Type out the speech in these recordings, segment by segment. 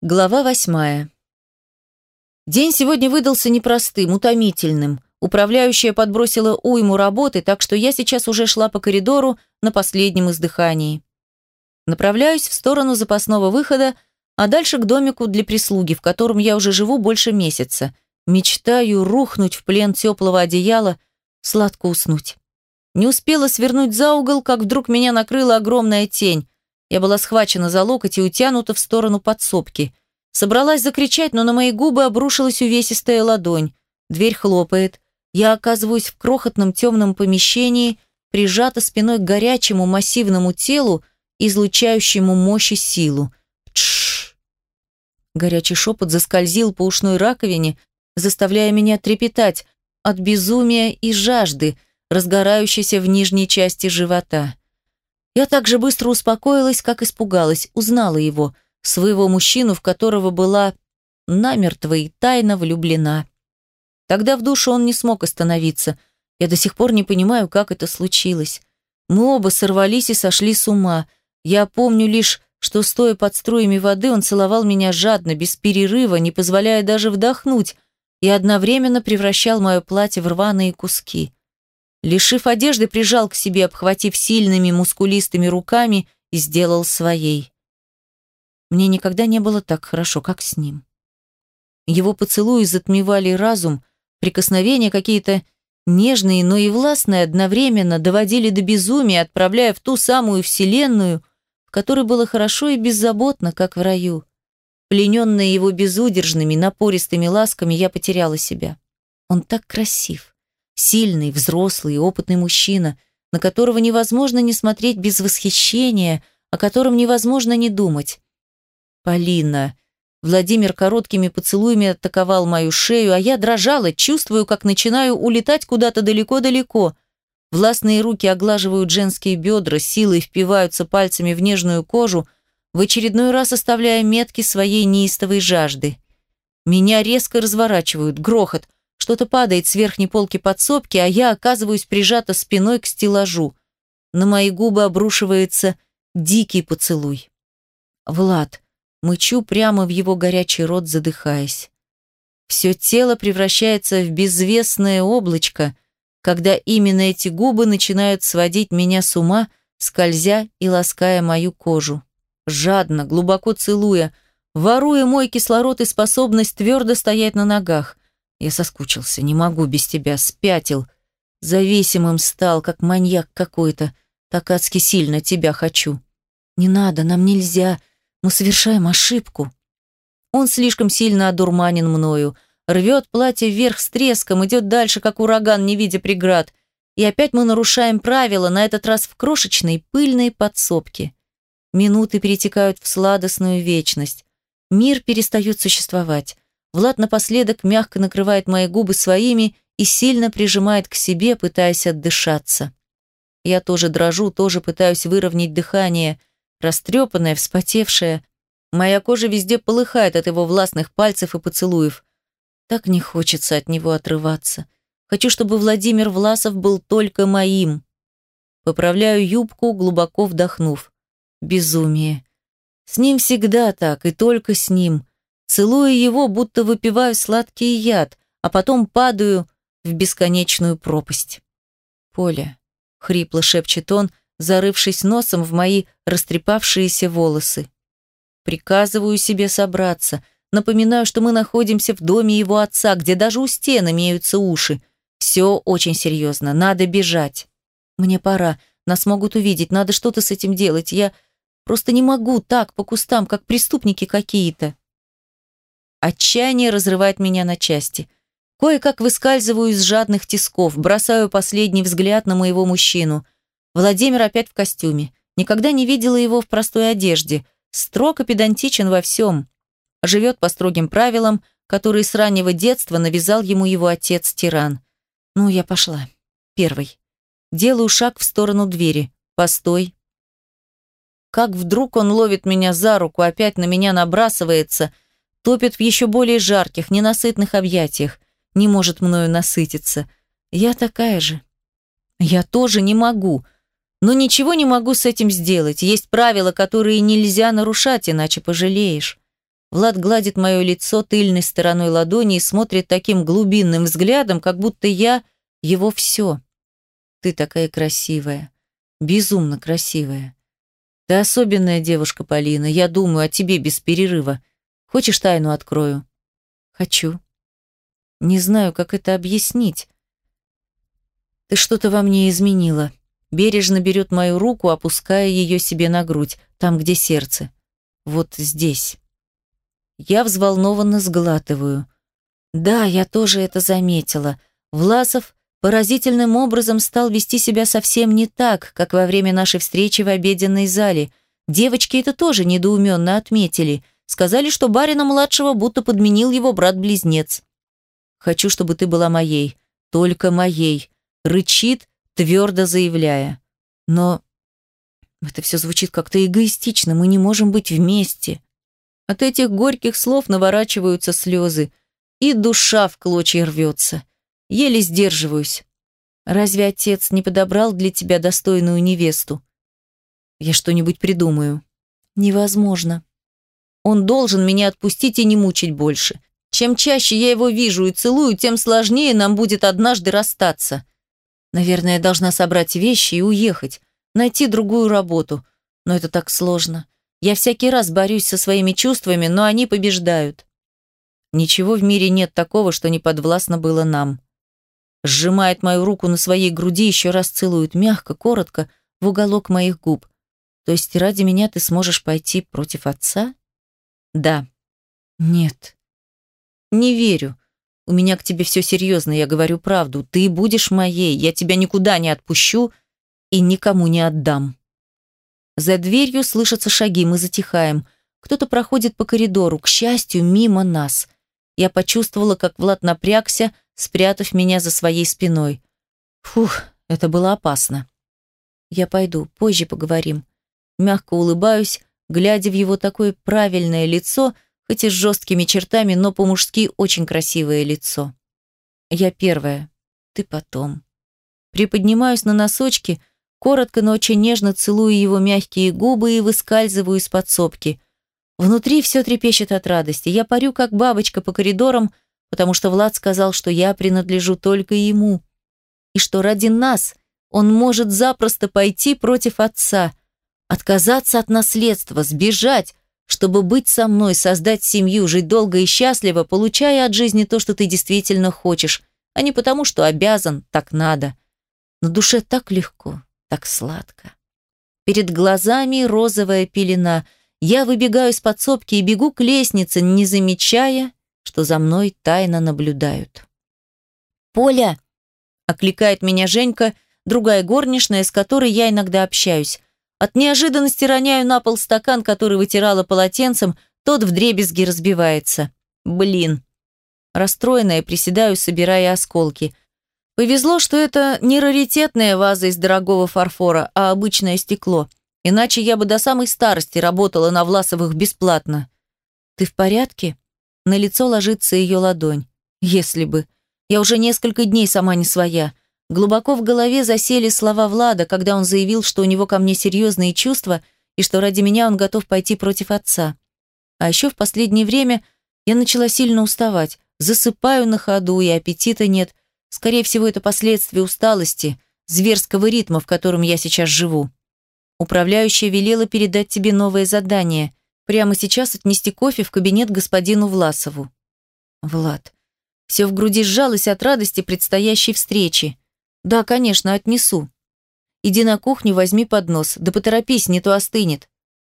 Глава восьмая. День сегодня выдался непростым, утомительным. Управляющая подбросила уйму работы, так что я сейчас уже шла по коридору на последнем издыхании. Направляюсь в сторону запасного выхода, а дальше к домику для прислуги, в котором я уже живу больше месяца. Мечтаю рухнуть в плен теплого одеяла, сладко уснуть. Не успела свернуть за угол, как вдруг меня накрыла огромная тень. Я была схвачена за локоть и утянута в сторону подсобки. Собралась закричать, но на мои губы обрушилась увесистая ладонь. Дверь хлопает. Я оказываюсь в крохотном темном помещении, прижата спиной к горячему массивному телу, излучающему мощь и силу. Тш. Горячий шепот заскользил по ушной раковине, заставляя меня трепетать от безумия и жажды, разгорающейся в нижней части живота. Я так же быстро успокоилась, как испугалась, узнала его, своего мужчину, в которого была намертво и тайно влюблена. Тогда в душу он не смог остановиться. Я до сих пор не понимаю, как это случилось. Мы оба сорвались и сошли с ума. Я помню лишь, что, стоя под струями воды, он целовал меня жадно, без перерыва, не позволяя даже вдохнуть, и одновременно превращал мое платье в рваные куски. Лишив одежды, прижал к себе, обхватив сильными мускулистыми руками и сделал своей. Мне никогда не было так хорошо, как с ним. Его поцелуи затмевали разум, прикосновения какие-то нежные, но и властные одновременно доводили до безумия, отправляя в ту самую вселенную, в которой было хорошо и беззаботно, как в раю. Плененная его безудержными, напористыми ласками, я потеряла себя. Он так красив. Сильный, взрослый и опытный мужчина, на которого невозможно не смотреть без восхищения, о котором невозможно не думать. Полина. Владимир короткими поцелуями атаковал мою шею, а я дрожала, чувствую, как начинаю улетать куда-то далеко-далеко. Властные руки оглаживают женские бедра, силой впиваются пальцами в нежную кожу, в очередной раз оставляя метки своей неистовой жажды. Меня резко разворачивают, грохот – что-то падает с верхней полки подсобки, а я оказываюсь прижата спиной к стеллажу. На мои губы обрушивается дикий поцелуй. Влад. Мычу прямо в его горячий рот, задыхаясь. Все тело превращается в безвестное облачко, когда именно эти губы начинают сводить меня с ума, скользя и лаская мою кожу. Жадно, глубоко целуя, воруя мой кислород и способность твердо стоять на ногах. Я соскучился, не могу без тебя, спятил. Зависимым стал, как маньяк какой-то. Так адски сильно тебя хочу. Не надо, нам нельзя. Мы совершаем ошибку. Он слишком сильно одурманен мною. Рвет платье вверх с треском, идет дальше, как ураган, не видя преград. И опять мы нарушаем правила, на этот раз в крошечной пыльной подсобке. Минуты перетекают в сладостную вечность. Мир перестает существовать. Влад напоследок мягко накрывает мои губы своими и сильно прижимает к себе, пытаясь отдышаться. Я тоже дрожу, тоже пытаюсь выровнять дыхание, растрепанная, вспотевшая. Моя кожа везде полыхает от его властных пальцев и поцелуев. Так не хочется от него отрываться. Хочу, чтобы Владимир Власов был только моим. Поправляю юбку, глубоко вдохнув. Безумие. С ним всегда так, и только с ним. Целую его, будто выпиваю сладкий яд, а потом падаю в бесконечную пропасть. «Поля», — хрипло шепчет он, зарывшись носом в мои растрепавшиеся волосы. Приказываю себе собраться. Напоминаю, что мы находимся в доме его отца, где даже у стен имеются уши. Все очень серьезно, надо бежать. Мне пора, нас могут увидеть, надо что-то с этим делать. Я просто не могу так, по кустам, как преступники какие-то. Отчаяние разрывает меня на части. Кое-как выскальзываю из жадных тисков, бросаю последний взгляд на моего мужчину. Владимир опять в костюме. Никогда не видела его в простой одежде. Строг и педантичен во всем. Живет по строгим правилам, которые с раннего детства навязал ему его отец-тиран. Ну, я пошла. Первый. Делаю шаг в сторону двери. Постой. Как вдруг он ловит меня за руку, опять на меня набрасывается – топит в еще более жарких, ненасытных объятиях, не может мною насытиться. Я такая же. Я тоже не могу, но ничего не могу с этим сделать. Есть правила, которые нельзя нарушать, иначе пожалеешь. Влад гладит мое лицо тыльной стороной ладони и смотрит таким глубинным взглядом, как будто я его все. Ты такая красивая. Безумно красивая. Ты особенная девушка, Полина. Я думаю о тебе без перерыва. Хочешь тайну открою? Хочу. Не знаю, как это объяснить. Ты что-то во мне изменила. Бережно берет мою руку, опуская ее себе на грудь, там, где сердце. Вот здесь. Я взволнованно сглатываю. Да, я тоже это заметила. Власов поразительным образом стал вести себя совсем не так, как во время нашей встречи в обеденной зале. Девочки это тоже недоуменно отметили. Сказали, что барина младшего будто подменил его брат-близнец. «Хочу, чтобы ты была моей. Только моей», — рычит, твердо заявляя. «Но это все звучит как-то эгоистично, мы не можем быть вместе». От этих горьких слов наворачиваются слезы, и душа в клочья рвется. Еле сдерживаюсь. Разве отец не подобрал для тебя достойную невесту? Я что-нибудь придумаю. Невозможно. Он должен меня отпустить и не мучить больше. Чем чаще я его вижу и целую, тем сложнее нам будет однажды расстаться. Наверное, я должна собрать вещи и уехать, найти другую работу. Но это так сложно. Я всякий раз борюсь со своими чувствами, но они побеждают. Ничего в мире нет такого, что не подвластно было нам сжимает мою руку на своей груди, еще раз целует мягко, коротко, в уголок моих губ. То есть ради меня ты сможешь пойти против отца? Да. Нет. Не верю. У меня к тебе все серьезно, я говорю правду. Ты будешь моей, я тебя никуда не отпущу и никому не отдам. За дверью слышатся шаги, мы затихаем. Кто-то проходит по коридору, к счастью, мимо нас. Я почувствовала, как Влад напрягся, спрятав меня за своей спиной. Фух, это было опасно. Я пойду, позже поговорим. Мягко улыбаюсь, глядя в его такое правильное лицо, хоть и с жесткими чертами, но по-мужски очень красивое лицо. Я первая, ты потом. Приподнимаюсь на носочки, коротко, но очень нежно целую его мягкие губы и выскальзываю из подсобки. Внутри все трепещет от радости. Я парю, как бабочка по коридорам, потому что Влад сказал, что я принадлежу только ему, и что ради нас он может запросто пойти против отца, отказаться от наследства, сбежать, чтобы быть со мной, создать семью, жить долго и счастливо, получая от жизни то, что ты действительно хочешь, а не потому, что обязан, так надо. На душе так легко, так сладко. Перед глазами розовая пелена. Я выбегаю из подсобки и бегу к лестнице, не замечая, что за мной тайно наблюдают. «Поля!» – окликает меня Женька, другая горничная, с которой я иногда общаюсь. От неожиданности роняю на пол стакан, который вытирала полотенцем, тот вдребезги разбивается. Блин. Расстроенная приседаю, собирая осколки. Повезло, что это не раритетная ваза из дорогого фарфора, а обычное стекло. Иначе я бы до самой старости работала на Власовых бесплатно. «Ты в порядке?» На лицо ложится ее ладонь. Если бы. Я уже несколько дней сама не своя. Глубоко в голове засели слова Влада, когда он заявил, что у него ко мне серьезные чувства и что ради меня он готов пойти против отца. А еще в последнее время я начала сильно уставать. Засыпаю на ходу, и аппетита нет. Скорее всего, это последствия усталости, зверского ритма, в котором я сейчас живу. Управляющая велела передать тебе новое задание. Прямо сейчас отнести кофе в кабинет господину Власову. Влад. Все в груди сжалось от радости предстоящей встречи. Да, конечно, отнесу. Иди на кухню, возьми поднос, да поторопись, не то остынет.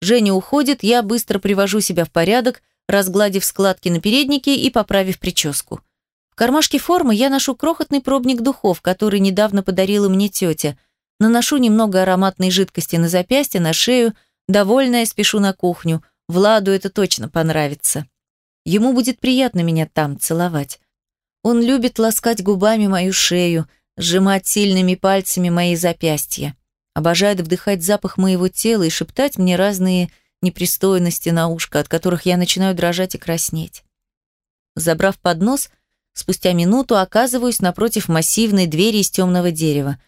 Женя уходит, я быстро привожу себя в порядок, разгладив складки на переднике и поправив прическу. В кармашке формы я ношу крохотный пробник духов, который недавно подарила мне тетя. Наношу немного ароматной жидкости на запястье, на шею, довольная спешу на кухню, Владу это точно понравится. Ему будет приятно меня там целовать. Он любит ласкать губами мою шею, сжимать сильными пальцами мои запястья. Обожает вдыхать запах моего тела и шептать мне разные непристойности на ушко, от которых я начинаю дрожать и краснеть. Забрав поднос, спустя минуту оказываюсь напротив массивной двери из темного дерева.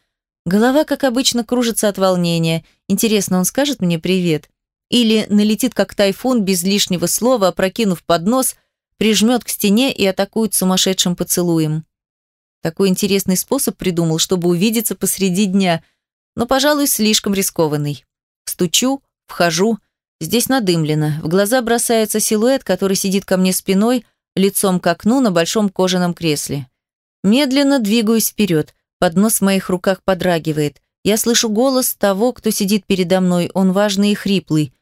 Голова, как обычно, кружится от волнения. Интересно, он скажет мне привет? или налетит как тайфун без лишнего слова, опрокинув поднос, прижмет к стене и атакует сумасшедшим поцелуем. Такой интересный способ придумал, чтобы увидеться посреди дня, но, пожалуй, слишком рискованный. Стучу, вхожу, здесь надымлено, в глаза бросается силуэт, который сидит ко мне спиной, лицом к окну на большом кожаном кресле. Медленно двигаюсь вперед, поднос в моих руках подрагивает. Я слышу голос того, кто сидит передо мной, он важный и хриплый.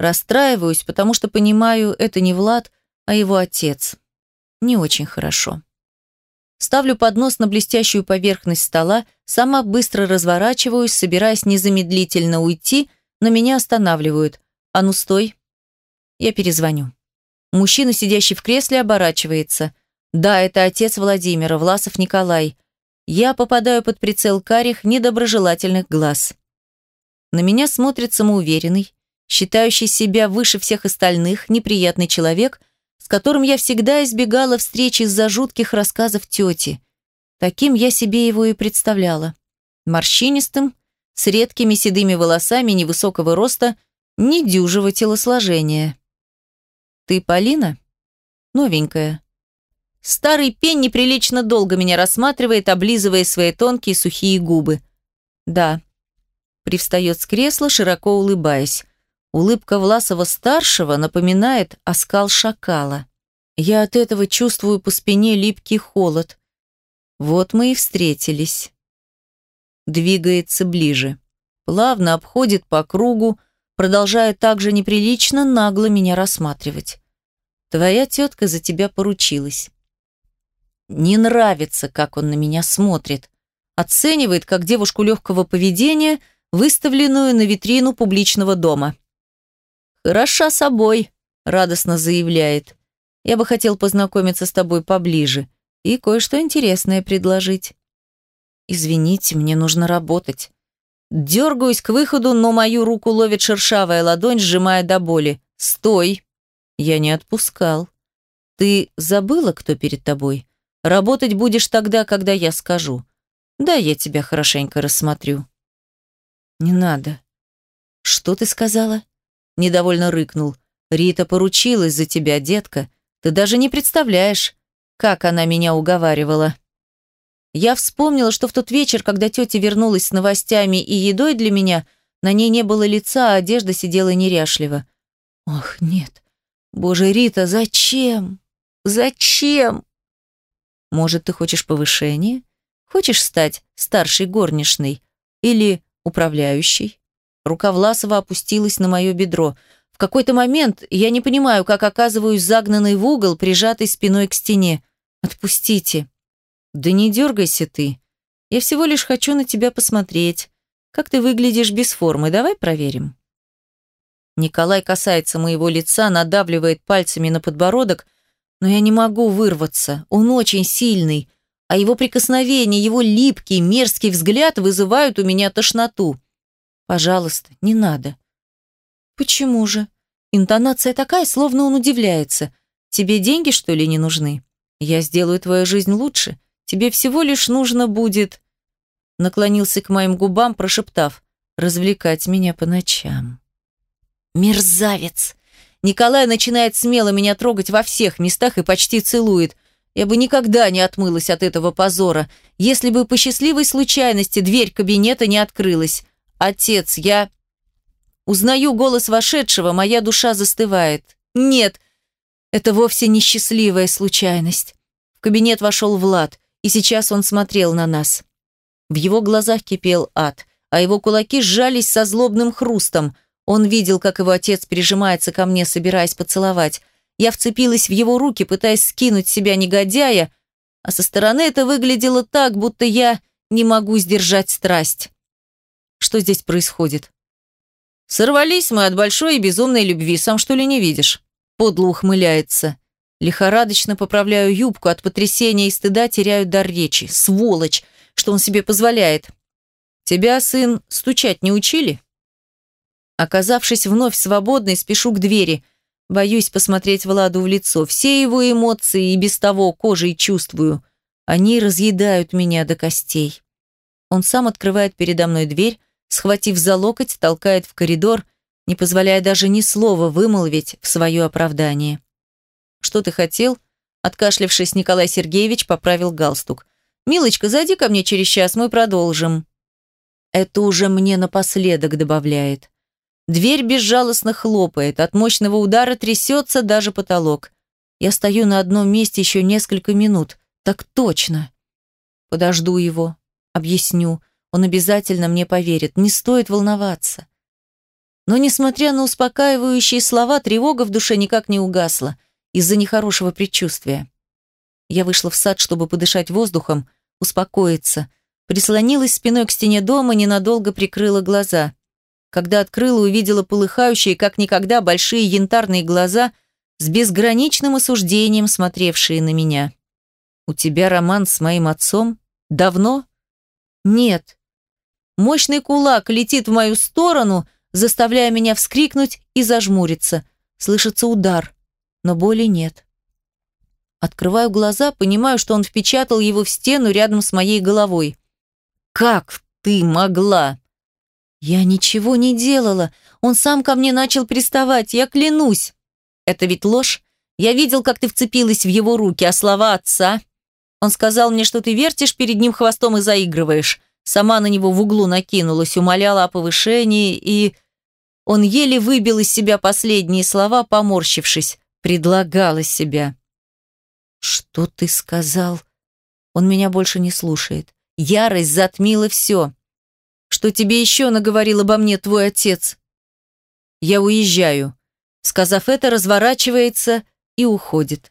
Расстраиваюсь, потому что понимаю, это не Влад, а его отец. Не очень хорошо. Ставлю поднос на блестящую поверхность стола, сама быстро разворачиваюсь, собираясь незамедлительно уйти, но меня останавливают. «А ну стой!» Я перезвоню. Мужчина, сидящий в кресле, оборачивается. Да, это отец Владимира, Власов Николай. Я попадаю под прицел карих, недоброжелательных глаз. На меня смотрит самоуверенный, считающий себя выше всех остальных, неприятный человек, с которым я всегда избегала встречи из-за жутких рассказов тети. Таким я себе его и представляла. Морщинистым, с редкими седыми волосами невысокого роста, недюжего телосложения. «Ты Полина?» «Новенькая». Старый пень неприлично долго меня рассматривает, облизывая свои тонкие сухие губы. «Да». Привстает с кресла, широко улыбаясь. Улыбка Власова-старшего напоминает оскал шакала. Я от этого чувствую по спине липкий холод. Вот мы и встретились. Двигается ближе. Плавно обходит по кругу, продолжая также неприлично нагло меня рассматривать. Твоя тетка за тебя поручилась. Не нравится, как он на меня смотрит. Оценивает, как девушку легкого поведения, выставленную на витрину публичного дома. «Хороша собой», — радостно заявляет. «Я бы хотел познакомиться с тобой поближе и кое-что интересное предложить». «Извините, мне нужно работать». Дергаюсь к выходу, но мою руку ловит шершавая ладонь, сжимая до боли. «Стой!» Я не отпускал. «Ты забыла, кто перед тобой? Работать будешь тогда, когда я скажу. Да, я тебя хорошенько рассмотрю». «Не надо». «Что ты сказала?» Недовольно рыкнул. «Рита поручилась за тебя, детка. Ты даже не представляешь, как она меня уговаривала». Я вспомнила, что в тот вечер, когда тетя вернулась с новостями и едой для меня, на ней не было лица, а одежда сидела неряшливо. Ох, нет. Боже, Рита, зачем? Зачем? Может, ты хочешь повышения? Хочешь стать старшей горничной или управляющей? Рука Власова опустилась на мое бедро. В какой-то момент я не понимаю, как оказываюсь загнанной в угол, прижатой спиной к стене. Отпустите. «Да не дергайся ты. Я всего лишь хочу на тебя посмотреть. Как ты выглядишь без формы, давай проверим». Николай касается моего лица, надавливает пальцами на подбородок, но я не могу вырваться. Он очень сильный, а его прикосновение, его липкий, мерзкий взгляд вызывают у меня тошноту. Пожалуйста, не надо. Почему же? Интонация такая, словно он удивляется. Тебе деньги, что ли, не нужны? Я сделаю твою жизнь лучше. Тебе всего лишь нужно будет...» Наклонился к моим губам, прошептав, «развлекать меня по ночам». «Мерзавец!» Николай начинает смело меня трогать во всех местах и почти целует. Я бы никогда не отмылась от этого позора, если бы по счастливой случайности дверь кабинета не открылась. «Отец, я...» Узнаю голос вошедшего, моя душа застывает. «Нет, это вовсе не счастливая случайность». В кабинет вошел Влад и сейчас он смотрел на нас. В его глазах кипел ад, а его кулаки сжались со злобным хрустом. Он видел, как его отец прижимается ко мне, собираясь поцеловать. Я вцепилась в его руки, пытаясь скинуть себя негодяя, а со стороны это выглядело так, будто я не могу сдержать страсть. Что здесь происходит? Сорвались мы от большой и безумной любви, сам что ли не видишь? Подло ухмыляется. Лихорадочно поправляю юбку, от потрясения и стыда теряю дар речи. Сволочь, что он себе позволяет. Тебя, сын, стучать не учили? Оказавшись вновь свободной, спешу к двери. Боюсь посмотреть Владу в лицо. Все его эмоции и без того кожей чувствую. Они разъедают меня до костей. Он сам открывает передо мной дверь, схватив за локоть, толкает в коридор. не позволяя даже ни слова вымолвить в свое оправдание. «Что ты хотел?» Откашлявшись, Николай Сергеевич поправил галстук. «Милочка, зайди ко мне через час, мы продолжим». Это уже мне напоследок добавляет. Дверь безжалостно хлопает, от мощного удара трясется даже потолок. Я стою на одном месте еще несколько минут. Так точно. Подожду его, объясню. Он обязательно мне поверит, не стоит волноваться. Но, несмотря на успокаивающие слова, тревога в душе никак не угасла из-за нехорошего предчувствия. Я вышла в сад, чтобы подышать воздухом, успокоиться, прислонилась спиной к стене дома, ненадолго прикрыла глаза. Когда открыла, увидела полыхающие, как никогда, большие янтарные глаза с безграничным осуждением, смотревшие на меня. «У тебя роман с моим отцом? Давно?» «Нет». Мощный кулак летит в мою сторону, заставляя меня вскрикнуть и зажмуриться. Слышится удар, но боли нет. Открываю глаза, понимаю, что он впечатал его в стену рядом с моей головой. «Как ты могла?» «Я ничего не делала. Он сам ко мне начал приставать, я клянусь». «Это ведь ложь? Я видел, как ты вцепилась в его руки, а слова отца...» Он сказал мне, что ты вертишь перед ним хвостом и заигрываешь. Сама на него в углу накинулась, умоляла о повышении, и... Он еле выбил из себя последние слова, поморщившись. Предлагала себя. «Что ты сказал?» Он меня больше не слушает. Ярость затмила все. «Что тебе еще наговорил обо мне твой отец?» «Я уезжаю», сказав это, разворачивается и уходит.